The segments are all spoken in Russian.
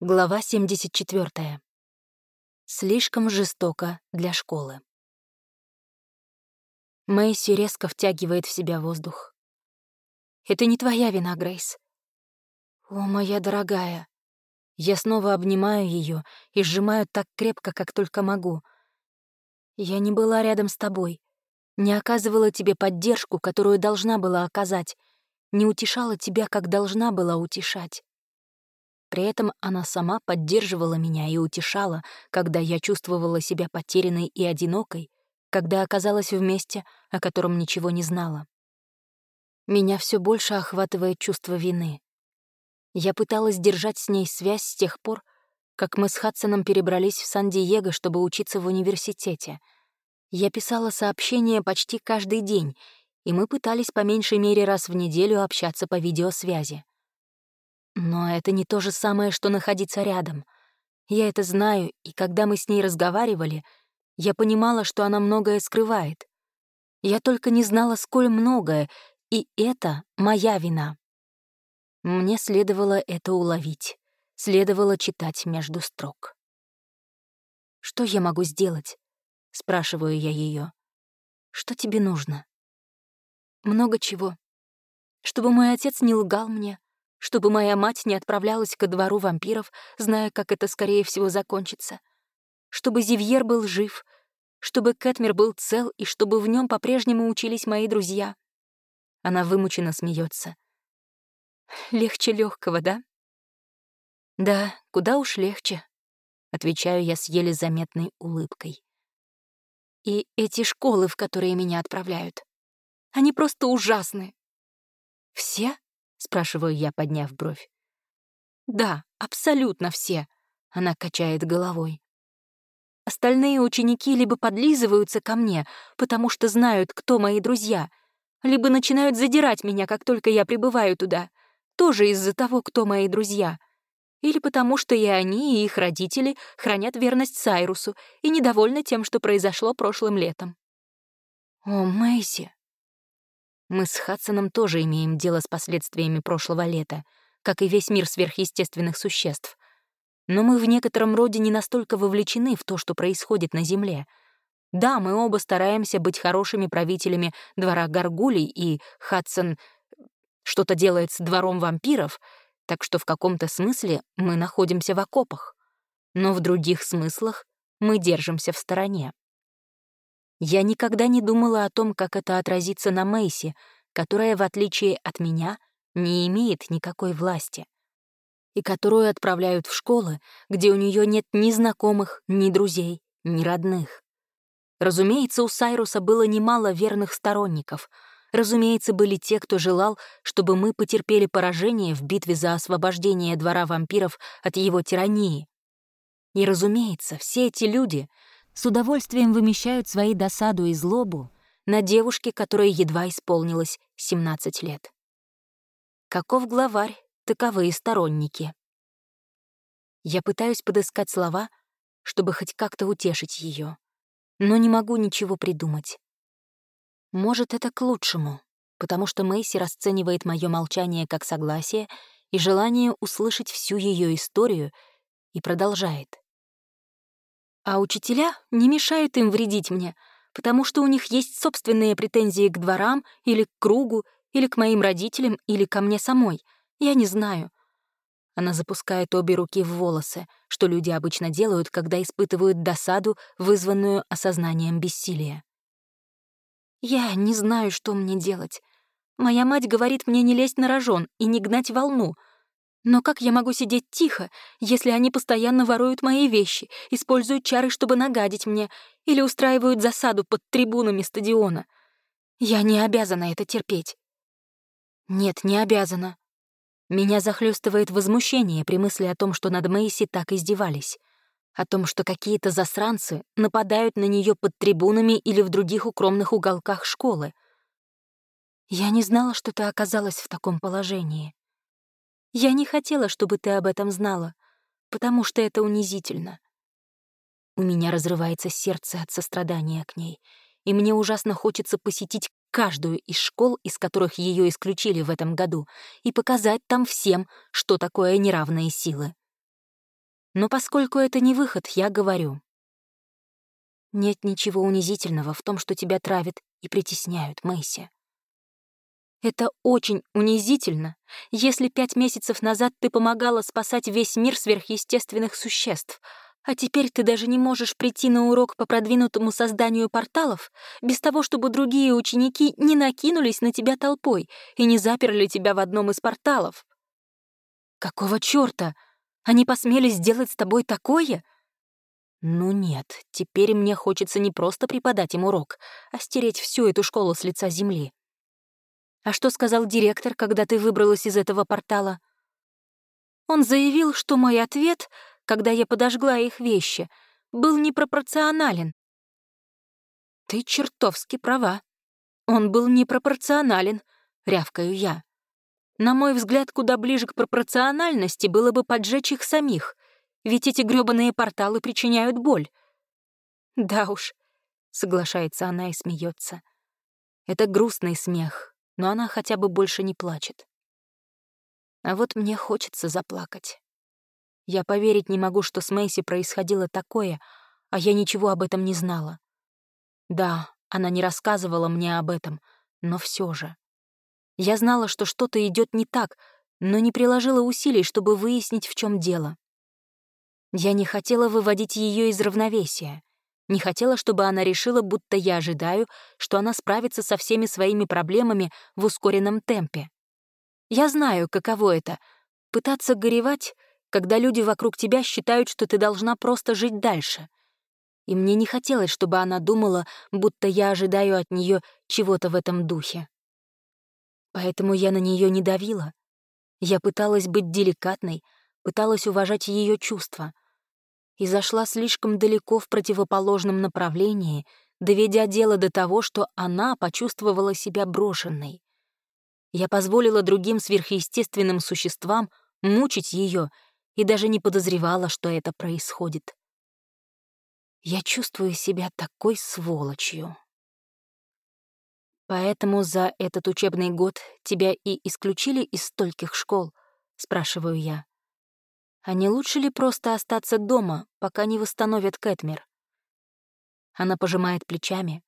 Глава 74. Слишком жестоко для школы. Мэйси резко втягивает в себя воздух. «Это не твоя вина, Грейс». «О, моя дорогая». Я снова обнимаю ее и сжимаю так крепко, как только могу. Я не была рядом с тобой, не оказывала тебе поддержку, которую должна была оказать, не утешала тебя, как должна была утешать. При этом она сама поддерживала меня и утешала, когда я чувствовала себя потерянной и одинокой, когда оказалась в месте, о котором ничего не знала. Меня все больше охватывает чувство вины. Я пыталась держать с ней связь с тех пор, как мы с Хадсоном перебрались в Сан-Диего, чтобы учиться в университете. Я писала сообщения почти каждый день, и мы пытались по меньшей мере раз в неделю общаться по видеосвязи. Но это не то же самое, что находиться рядом. Я это знаю, и когда мы с ней разговаривали, я понимала, что она многое скрывает. Я только не знала, сколь многое, и это моя вина. Мне следовало это уловить, следовало читать между строк. «Что я могу сделать?» — спрашиваю я ее. «Что тебе нужно?» «Много чего. Чтобы мой отец не лгал мне, чтобы моя мать не отправлялась ко двору вампиров, зная, как это, скорее всего, закончится. Чтобы Зивьер был жив, чтобы Кэтмер был цел и чтобы в нем по-прежнему учились мои друзья. Она вымученно смеется. Легче легкого, да? Да, куда уж легче, отвечаю я с еле заметной улыбкой. И эти школы, в которые меня отправляют, они просто ужасны. Все? — спрашиваю я, подняв бровь. «Да, абсолютно все», — она качает головой. «Остальные ученики либо подлизываются ко мне, потому что знают, кто мои друзья, либо начинают задирать меня, как только я прибываю туда, тоже из-за того, кто мои друзья, или потому что и они, и их родители хранят верность Сайрусу и недовольны тем, что произошло прошлым летом». «О, Мэйси», мы с Хадсоном тоже имеем дело с последствиями прошлого лета, как и весь мир сверхъестественных существ. Но мы в некотором роде не настолько вовлечены в то, что происходит на Земле. Да, мы оба стараемся быть хорошими правителями двора Гаргулей, и Хадсон что-то делает с двором вампиров, так что в каком-то смысле мы находимся в окопах. Но в других смыслах мы держимся в стороне. Я никогда не думала о том, как это отразится на Мэйси, которая, в отличие от меня, не имеет никакой власти, и которую отправляют в школы, где у нее нет ни знакомых, ни друзей, ни родных. Разумеется, у Сайруса было немало верных сторонников. Разумеется, были те, кто желал, чтобы мы потерпели поражение в битве за освобождение двора вампиров от его тирании. И, разумеется, все эти люди — с удовольствием вымещают свои досаду и злобу на девушке, которой едва исполнилось 17 лет. Каков главарь, таковы и сторонники. Я пытаюсь подыскать слова, чтобы хоть как-то утешить ее, но не могу ничего придумать. Может, это к лучшему, потому что Мэйси расценивает мое молчание как согласие и желание услышать всю ее историю и продолжает. А учителя не мешают им вредить мне, потому что у них есть собственные претензии к дворам или к кругу, или к моим родителям, или ко мне самой. Я не знаю. Она запускает обе руки в волосы, что люди обычно делают, когда испытывают досаду, вызванную осознанием бессилия. Я не знаю, что мне делать. Моя мать говорит мне не лезть на рожон и не гнать волну — но как я могу сидеть тихо, если они постоянно воруют мои вещи, используют чары, чтобы нагадить мне, или устраивают засаду под трибунами стадиона? Я не обязана это терпеть. Нет, не обязана. Меня захлестывает возмущение при мысли о том, что над Мэйси так издевались. О том, что какие-то засранцы нападают на нее под трибунами или в других укромных уголках школы. Я не знала, что ты оказалась в таком положении. Я не хотела, чтобы ты об этом знала, потому что это унизительно. У меня разрывается сердце от сострадания к ней, и мне ужасно хочется посетить каждую из школ, из которых ее исключили в этом году, и показать там всем, что такое неравные силы. Но поскольку это не выход, я говорю. Нет ничего унизительного в том, что тебя травят и притесняют, Мэйси. Это очень унизительно, если пять месяцев назад ты помогала спасать весь мир сверхъестественных существ, а теперь ты даже не можешь прийти на урок по продвинутому созданию порталов без того, чтобы другие ученики не накинулись на тебя толпой и не заперли тебя в одном из порталов. Какого чёрта? Они посмели сделать с тобой такое? Ну нет, теперь мне хочется не просто преподать им урок, а стереть всю эту школу с лица земли. А что сказал директор, когда ты выбралась из этого портала? Он заявил, что мой ответ, когда я подожгла их вещи, был непропорционален. Ты чертовски права. Он был непропорционален, рявкаю я. На мой взгляд, куда ближе к пропорциональности было бы поджечь их самих, ведь эти грёбаные порталы причиняют боль. Да уж, соглашается она и смеется. Это грустный смех, но она хотя бы больше не плачет. А вот мне хочется заплакать. Я поверить не могу, что с Мэйси происходило такое, а я ничего об этом не знала. Да, она не рассказывала мне об этом, но все же. Я знала, что что-то идет не так, но не приложила усилий, чтобы выяснить, в чем дело. Я не хотела выводить ее из равновесия. Не хотела, чтобы она решила, будто я ожидаю, что она справится со всеми своими проблемами в ускоренном темпе. Я знаю, каково это — пытаться горевать, когда люди вокруг тебя считают, что ты должна просто жить дальше. И мне не хотелось, чтобы она думала, будто я ожидаю от нее чего-то в этом духе. Поэтому я на нее не давила. Я пыталась быть деликатной, пыталась уважать ее чувства. И зашла слишком далеко в противоположном направлении, доведя дело до того, что она почувствовала себя брошенной. Я позволила другим сверхъестественным существам мучить ее и даже не подозревала, что это происходит. Я чувствую себя такой сволочью. «Поэтому за этот учебный год тебя и исключили из стольких школ?» — спрашиваю я. «А не лучше ли просто остаться дома, пока не восстановят Кэтмир?» Она пожимает плечами,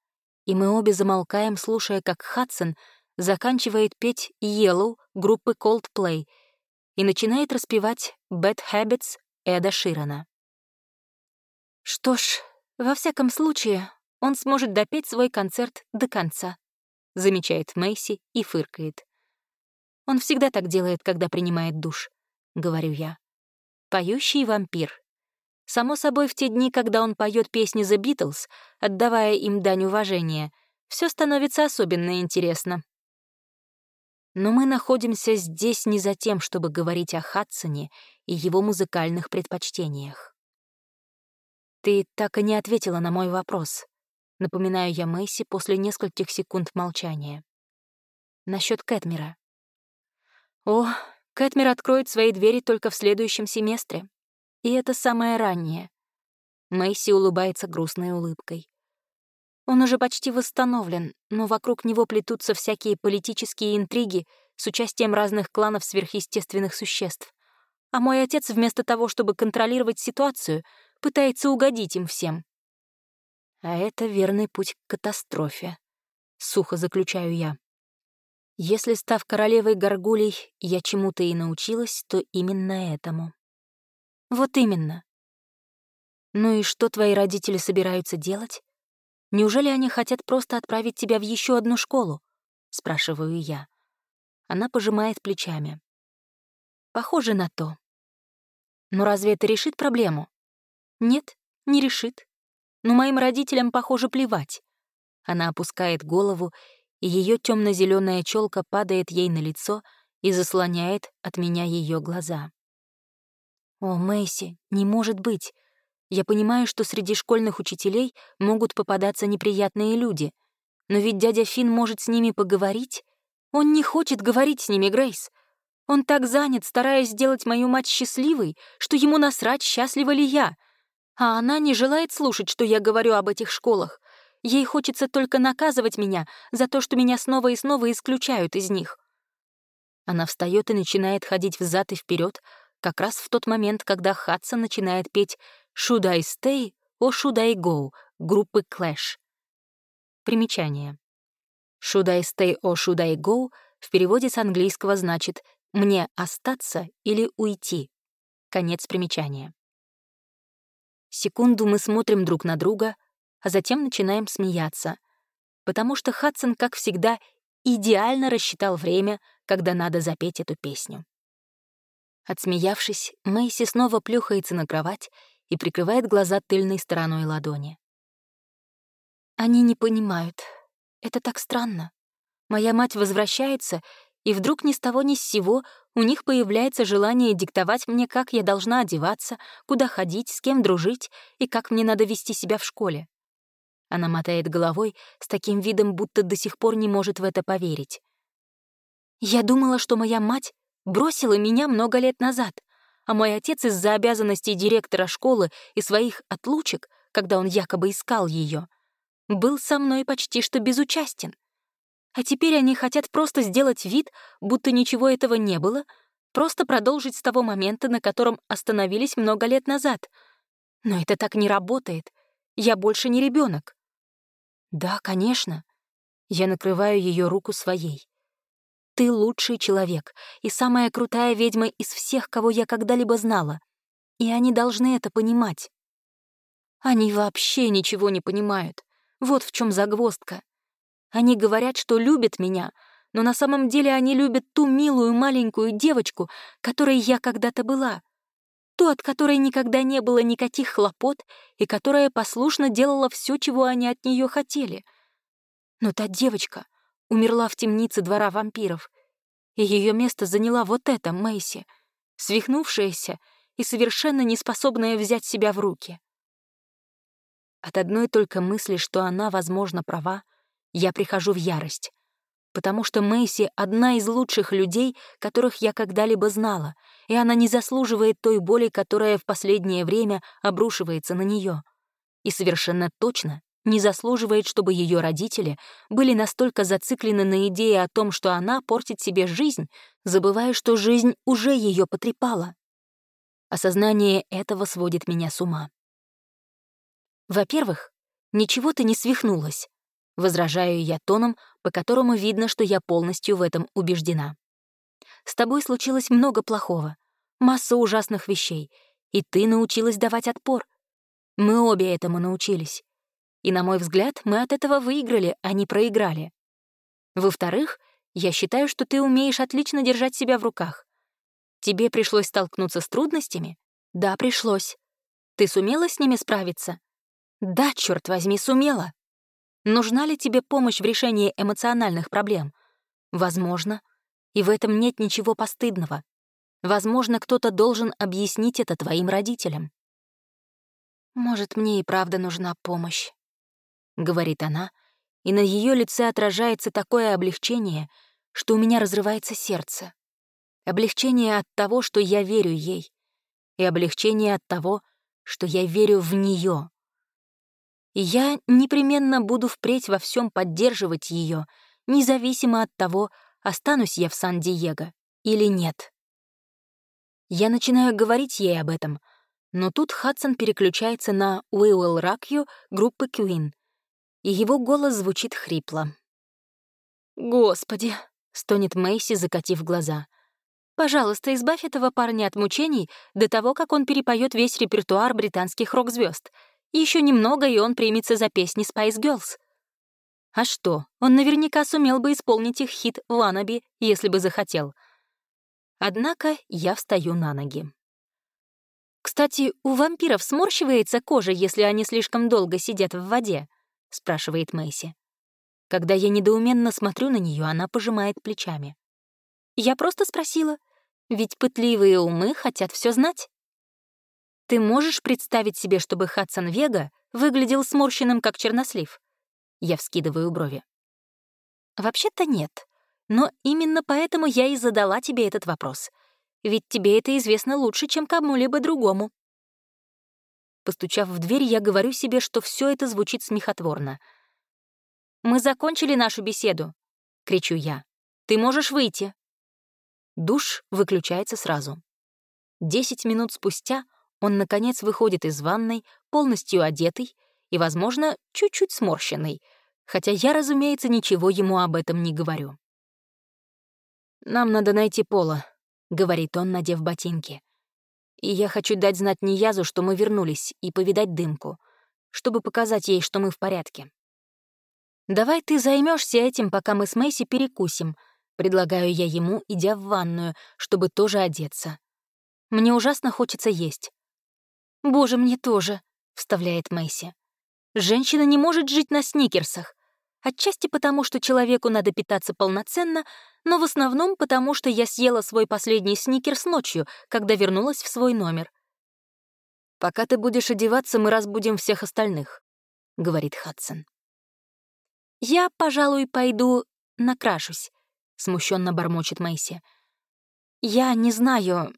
и мы обе замолкаем, слушая, как Хадсон заканчивает петь «Yellow» группы Coldplay и начинает распевать «Bad Habits» Эда Ширана. Что ж, во всяком случае, он сможет допеть свой концерт до конца замечает Мэйси и фыркает. Он всегда так делает, когда принимает душ, говорю я. Поющий вампир. Само собой, в те дни, когда он поет песни The Beatles, отдавая им дань уважения, все становится особенно интересно. Но мы находимся здесь не за тем, чтобы говорить о Хадсоне и его музыкальных предпочтениях. Ты так и не ответила на мой вопрос. Напоминаю я Мэйси после нескольких секунд молчания. Насчет Кэтмера. О, Кэтмер откроет свои двери только в следующем семестре. И это самое раннее. Мэйси улыбается грустной улыбкой. Он уже почти восстановлен, но вокруг него плетутся всякие политические интриги с участием разных кланов сверхъестественных существ. А мой отец вместо того, чтобы контролировать ситуацию, пытается угодить им всем. А это верный путь к катастрофе. Сухо заключаю я. Если, став королевой горгулей, я чему-то и научилась, то именно этому. Вот именно. Ну и что твои родители собираются делать? Неужели они хотят просто отправить тебя в еще одну школу? Спрашиваю я. Она пожимает плечами. Похоже на то. Но разве это решит проблему? Нет, не решит но моим родителям, похоже, плевать. Она опускает голову, и ее темно-зеленая челка падает ей на лицо и заслоняет от меня ее глаза. «О, Мэйси, не может быть. Я понимаю, что среди школьных учителей могут попадаться неприятные люди, но ведь дядя Фин может с ними поговорить. Он не хочет говорить с ними, Грейс. Он так занят, стараясь сделать мою мать счастливой, что ему насрать, счастлива ли я — а она не желает слушать, что я говорю об этих школах. Ей хочется только наказывать меня за то, что меня снова и снова исключают из них. Она встает и начинает ходить взад и вперед, как раз в тот момент, когда Хадсон начинает петь «Should I stay or should I go» группы Clash. Примечание. «Should I stay or should I go» в переводе с английского значит «мне остаться или уйти». Конец примечания. Секунду мы смотрим друг на друга, а затем начинаем смеяться, потому что Хадсон, как всегда, идеально рассчитал время, когда надо запеть эту песню. Отсмеявшись, Мэйси снова плюхается на кровать и прикрывает глаза тыльной стороной ладони. Они не понимают. Это так странно. Моя мать возвращается, и вдруг ни с того ни с сего у них появляется желание диктовать мне, как я должна одеваться, куда ходить, с кем дружить и как мне надо вести себя в школе. Она мотает головой с таким видом, будто до сих пор не может в это поверить. Я думала, что моя мать бросила меня много лет назад, а мой отец из-за обязанностей директора школы и своих отлучек, когда он якобы искал ее, был со мной почти что безучастен. А теперь они хотят просто сделать вид, будто ничего этого не было, просто продолжить с того момента, на котором остановились много лет назад. Но это так не работает. Я больше не ребенок. Да, конечно. Я накрываю ее руку своей. Ты лучший человек и самая крутая ведьма из всех, кого я когда-либо знала. И они должны это понимать. Они вообще ничего не понимают. Вот в чем загвоздка. Они говорят, что любят меня, но на самом деле они любят ту милую маленькую девочку, которой я когда-то была. Ту, от которой никогда не было никаких хлопот и которая послушно делала все, чего они от нее хотели. Но та девочка умерла в темнице двора вампиров, и ее место заняла вот эта Мэйси, свихнувшаяся и совершенно неспособная взять себя в руки. От одной только мысли, что она, возможно, права, я прихожу в ярость, потому что Мэйси — одна из лучших людей, которых я когда-либо знала, и она не заслуживает той боли, которая в последнее время обрушивается на нее. И совершенно точно не заслуживает, чтобы ее родители были настолько зациклены на идее о том, что она портит себе жизнь, забывая, что жизнь уже ее потрепала. Осознание этого сводит меня с ума. Во-первых, ничего ты не свихнулась. Возражаю я тоном, по которому видно, что я полностью в этом убеждена. С тобой случилось много плохого, масса ужасных вещей, и ты научилась давать отпор. Мы обе этому научились. И, на мой взгляд, мы от этого выиграли, а не проиграли. Во-вторых, я считаю, что ты умеешь отлично держать себя в руках. Тебе пришлось столкнуться с трудностями? Да, пришлось. Ты сумела с ними справиться? Да, черт возьми, сумела. Нужна ли тебе помощь в решении эмоциональных проблем? Возможно. И в этом нет ничего постыдного. Возможно, кто-то должен объяснить это твоим родителям. «Может, мне и правда нужна помощь», — говорит она, и на ее лице отражается такое облегчение, что у меня разрывается сердце. Облегчение от того, что я верю ей, и облегчение от того, что я верю в нее. И я непременно буду впредь во всем поддерживать ее, независимо от того, останусь я в Сан-Диего или нет. Я начинаю говорить ей об этом, но тут Хадсон переключается на «We Will Rock You» группы Queen, и его голос звучит хрипло. «Господи!» — стонет Мэйси, закатив глаза. «Пожалуйста, избавь этого парня от мучений до того, как он перепоет весь репертуар британских рок-звезд. Еще немного, и он примется за песни Spice Girls. А что, он наверняка сумел бы исполнить их хит «Wannabe», если бы захотел. Однако я встаю на ноги. «Кстати, у вампиров сморщивается кожа, если они слишком долго сидят в воде?» — спрашивает Мэйси. Когда я недоуменно смотрю на нее, она пожимает плечами. «Я просто спросила, ведь пытливые умы хотят все знать». Ты можешь представить себе, чтобы Хадсон Вега выглядел сморщенным, как чернослив? Я вскидываю брови. Вообще-то нет. Но именно поэтому я и задала тебе этот вопрос. Ведь тебе это известно лучше, чем кому-либо другому. Постучав в дверь, я говорю себе, что все это звучит смехотворно. «Мы закончили нашу беседу», — кричу я. «Ты можешь выйти». Душ выключается сразу. Десять минут спустя он, наконец, выходит из ванной, полностью одетый и, возможно, чуть-чуть сморщенный, хотя я, разумеется, ничего ему об этом не говорю. «Нам надо найти Пола», — говорит он, надев ботинки. «И я хочу дать знать Ниязу, что мы вернулись, и повидать дымку, чтобы показать ей, что мы в порядке». «Давай ты займешься этим, пока мы с Мэйси перекусим», — предлагаю я ему, идя в ванную, чтобы тоже одеться. Мне ужасно хочется есть. «Боже, мне тоже», — вставляет Мэйси. «Женщина не может жить на сникерсах. Отчасти потому, что человеку надо питаться полноценно, но в основном потому, что я съела свой последний сникерс ночью, когда вернулась в свой номер. «Пока ты будешь одеваться, мы разбудим всех остальных», — говорит Хадсон. «Я, пожалуй, пойду накрашусь», — смущенно бормочет Мэйси. «Я не знаю...»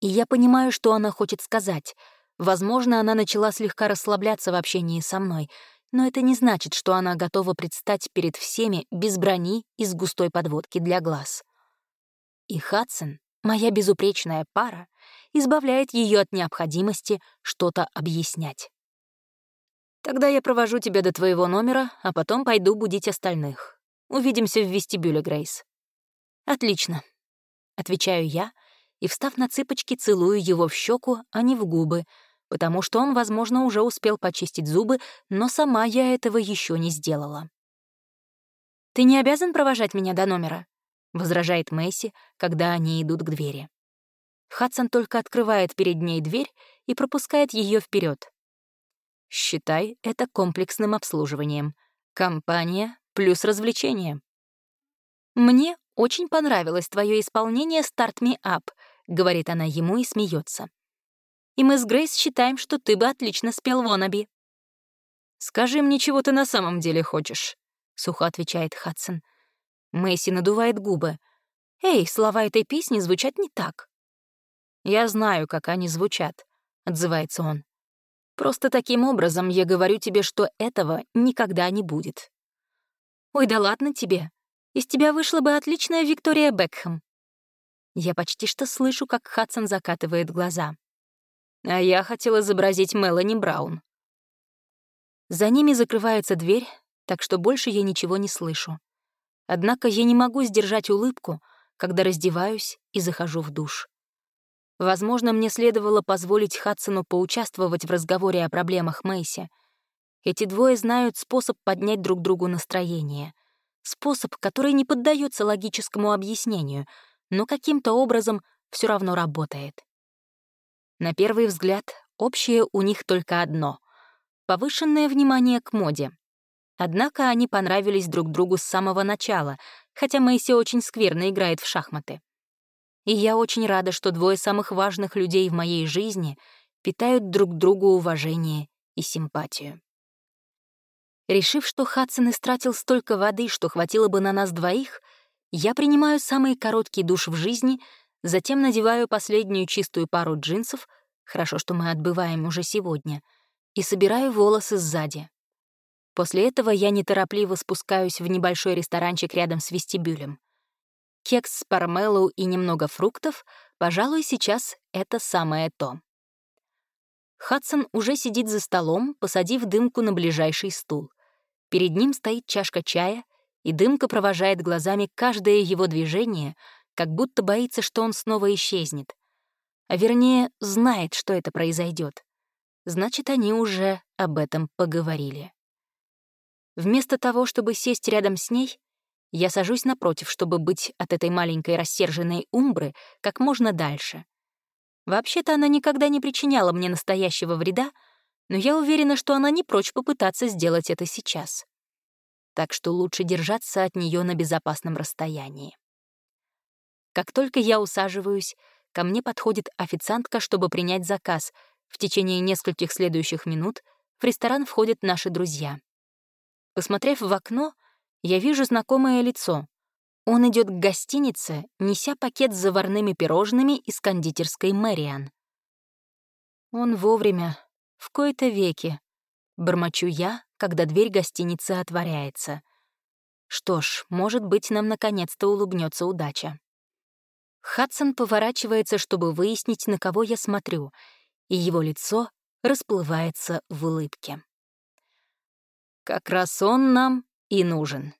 И я понимаю, что она хочет сказать. Возможно, она начала слегка расслабляться в общении со мной, но это не значит, что она готова предстать перед всеми без брони и с густой подводки для глаз. И Хадсон, моя безупречная пара, избавляет ее от необходимости что-то объяснять. Тогда я провожу тебя до твоего номера, а потом пойду будить остальных. Увидимся в вестибюле, Грейс. Отлично. Отвечаю я и, встав на цыпочки, целую его в щеку, а не в губы, потому что он, возможно, уже успел почистить зубы, но сама я этого еще не сделала. «Ты не обязан провожать меня до номера», — возражает Мэйси, когда они идут к двери. Хадсон только открывает перед ней дверь и пропускает ее вперед. Считай это комплексным обслуживанием. Компания плюс развлечение. «Мне очень понравилось твое исполнение «Start Me Up», — говорит она ему и смеется. «И мы с Грейс считаем, что ты бы отлично спел Вонаби». «Скажи мне, чего ты на самом деле хочешь», — сухо отвечает Хадсон. Мэйси надувает губы. «Эй, слова этой песни звучат не так». «Я знаю, как они звучат», — отзывается он. Просто таким образом я говорю тебе, что этого никогда не будет. Ой, да ладно тебе. Из тебя вышла бы отличная Виктория Бекхэм. Я почти что слышу, как Хадсон закатывает глаза. А я хотел изобразить Мелани Браун. За ними закрывается дверь, так что больше я ничего не слышу. Однако я не могу сдержать улыбку, когда раздеваюсь и захожу в душ. Возможно, мне следовало позволить Хадсону поучаствовать в разговоре о проблемах Мэйси. Эти двое знают способ поднять друг другу настроение. Способ, который не поддается логическому объяснению, но каким-то образом все равно работает. На первый взгляд, общее у них только одно — повышенное внимание к моде. Однако они понравились друг другу с самого начала, хотя Мэйси очень скверно играет в шахматы. И я очень рада, что двое самых важных людей в моей жизни питают друг другу уважение и симпатию. Решив, что Хадсон истратил столько воды, что хватило бы на нас двоих, я принимаю самый короткий душ в жизни, затем надеваю последнюю чистую пару джинсов, хорошо, что мы отбываем уже сегодня, и собираю волосы сзади. После этого я неторопливо спускаюсь в небольшой ресторанчик рядом с вестибюлем. Кекс с пармеллоу и немного фруктов, пожалуй, сейчас это самое то. Хадсон уже сидит за столом, посадив дымку на ближайший стул. Перед ним стоит чашка чая, и дымка провожает глазами каждое его движение, как будто боится, что он снова исчезнет. А вернее, знает, что это произойдет. Значит, они уже об этом поговорили. Вместо того, чтобы сесть рядом с ней, я сажусь напротив, чтобы быть от этой маленькой рассерженной умбры как можно дальше. Вообще-то она никогда не причиняла мне настоящего вреда, но я уверена, что она не прочь попытаться сделать это сейчас. Так что лучше держаться от нее на безопасном расстоянии. Как только я усаживаюсь, ко мне подходит официантка, чтобы принять заказ. В течение нескольких следующих минут в ресторан входят наши друзья. Посмотрев в окно, я вижу знакомое лицо. Он идет к гостинице, неся пакет с заварными пирожными из кондитерской Мэриан. Он вовремя, в кои-то веки. Бормочу я, когда дверь гостиницы отворяется. Что ж, может быть, нам наконец-то улыбнется удача. Хадсон поворачивается, чтобы выяснить, на кого я смотрю, и его лицо расплывается в улыбке. Как раз он нам и нужен.